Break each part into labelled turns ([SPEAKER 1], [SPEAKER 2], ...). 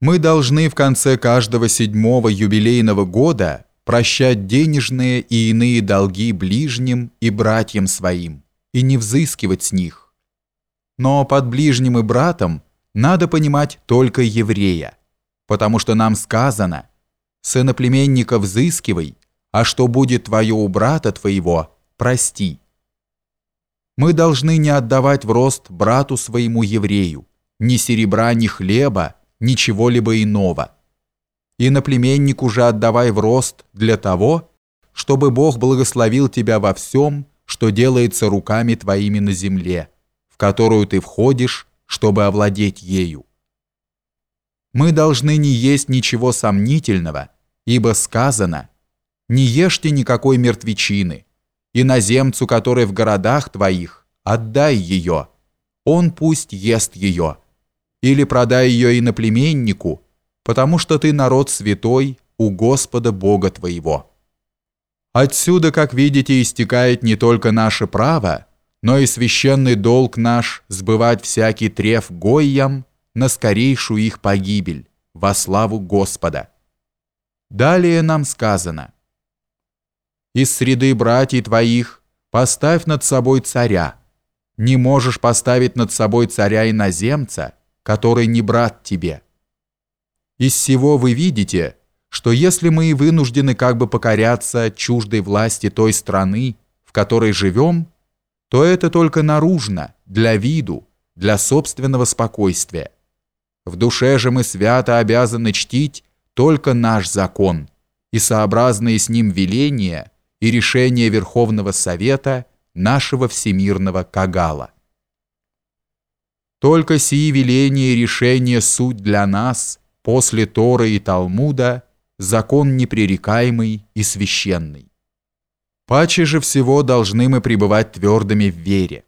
[SPEAKER 1] Мы должны в конце каждого седьмого юбилейного года прощать денежные и иные долги ближним и братьям своим и не взыскивать с них. Но под ближним и братом надо понимать только еврея, потому что нам сказано «Сыноплеменника взыскивай, а что будет твое у брата твоего, прости». Мы должны не отдавать в рост брату своему еврею, ни серебра, ни хлеба, ничего-либо иного. И наплеменник уже отдавай в рост для того, чтобы Бог благословил тебя во всем, что делается руками твоими на земле, в которую ты входишь, чтобы овладеть ею. Мы должны не есть ничего сомнительного, ибо сказано «Не ешьте никакой мертвечины, иноземцу, который в городах твоих, отдай ее, он пусть ест ее» или продай ее иноплеменнику, потому что ты народ святой у Господа Бога твоего. Отсюда, как видите, истекает не только наше право, но и священный долг наш сбывать всякий треф гойям на скорейшую их погибель, во славу Господа. Далее нам сказано, «Из среды братьев твоих поставь над собой царя, не можешь поставить над собой царя иноземца, который не брат тебе. Из всего вы видите, что если мы вынуждены как бы покоряться чуждой власти той страны, в которой живем, то это только наружно, для виду, для собственного спокойствия. В душе же мы свято обязаны чтить только наш закон и сообразные с ним веления и решения Верховного Совета нашего Всемирного Кагала. Только сии веления и решения суть для нас, после Торы и Талмуда, закон непререкаемый и священный. Паче же всего должны мы пребывать твердыми в вере.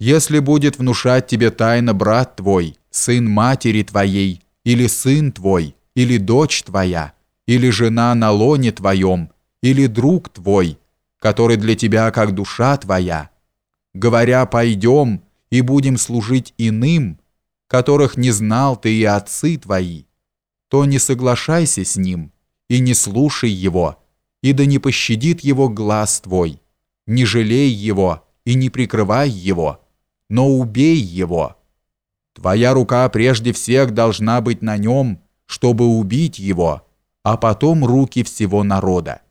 [SPEAKER 1] Если будет внушать тебе тайно брат твой, сын матери твоей, или сын твой, или дочь твоя, или жена на лоне твоем, или друг твой, который для тебя как душа твоя, говоря «пойдем», и будем служить иным, которых не знал ты и отцы твои, то не соглашайся с ним и не слушай его, и да не пощадит его глаз твой, не жалей его и не прикрывай его, но убей его. Твоя рука прежде всех должна быть на нем, чтобы убить его, а потом руки всего народа.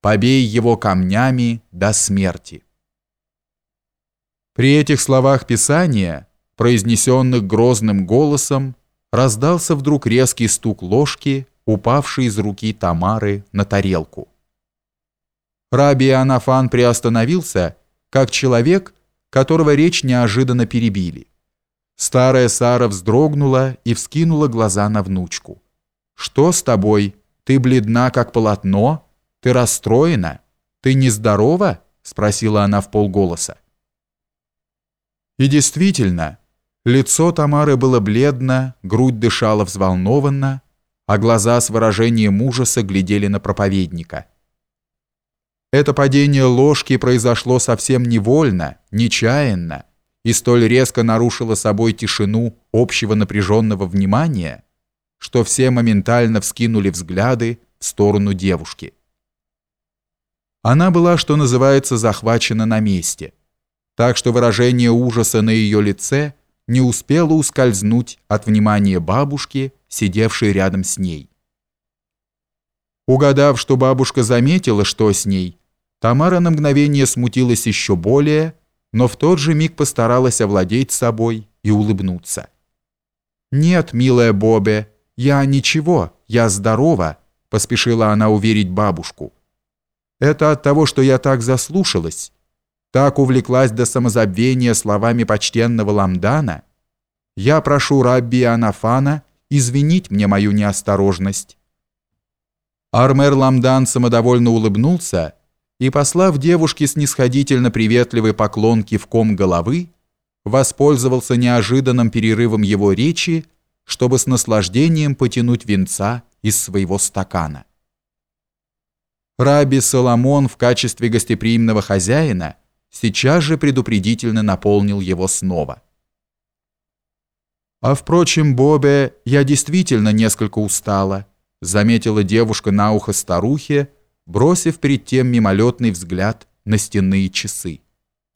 [SPEAKER 1] Побей его камнями до смерти». При этих словах Писания, произнесенных грозным голосом, раздался вдруг резкий стук ложки, упавшей из руки Тамары на тарелку. Раби Анафан приостановился, как человек, которого речь неожиданно перебили. Старая Сара вздрогнула и вскинула глаза на внучку. «Что с тобой? Ты бледна, как полотно? Ты расстроена? Ты нездорова?» — спросила она в полголоса. И действительно, лицо Тамары было бледно, грудь дышала взволнованно, а глаза с выражением ужаса глядели на проповедника. Это падение ложки произошло совсем невольно, нечаянно, и столь резко нарушило собой тишину общего напряженного внимания, что все моментально вскинули взгляды в сторону девушки. Она была, что называется, захвачена на месте – так что выражение ужаса на ее лице не успело ускользнуть от внимания бабушки, сидевшей рядом с ней. Угадав, что бабушка заметила, что с ней, Тамара на мгновение смутилась еще более, но в тот же миг постаралась овладеть собой и улыбнуться. «Нет, милая Бобе, я ничего, я здорова», поспешила она уверить бабушку. «Это от того, что я так заслушалась, так увлеклась до самозабвения словами почтенного Ламдана, я прошу Рабби Анафана извинить мне мою неосторожность. Армер Ламдан самодовольно улыбнулся и, послав девушке снисходительно приветливый поклон кивком головы, воспользовался неожиданным перерывом его речи, чтобы с наслаждением потянуть венца из своего стакана. Раби Соломон в качестве гостеприимного хозяина – сейчас же предупредительно наполнил его снова. А впрочем, Бобе, я действительно несколько устала, заметила девушка на ухо старухе, бросив перед тем мимолетный взгляд на стенные часы.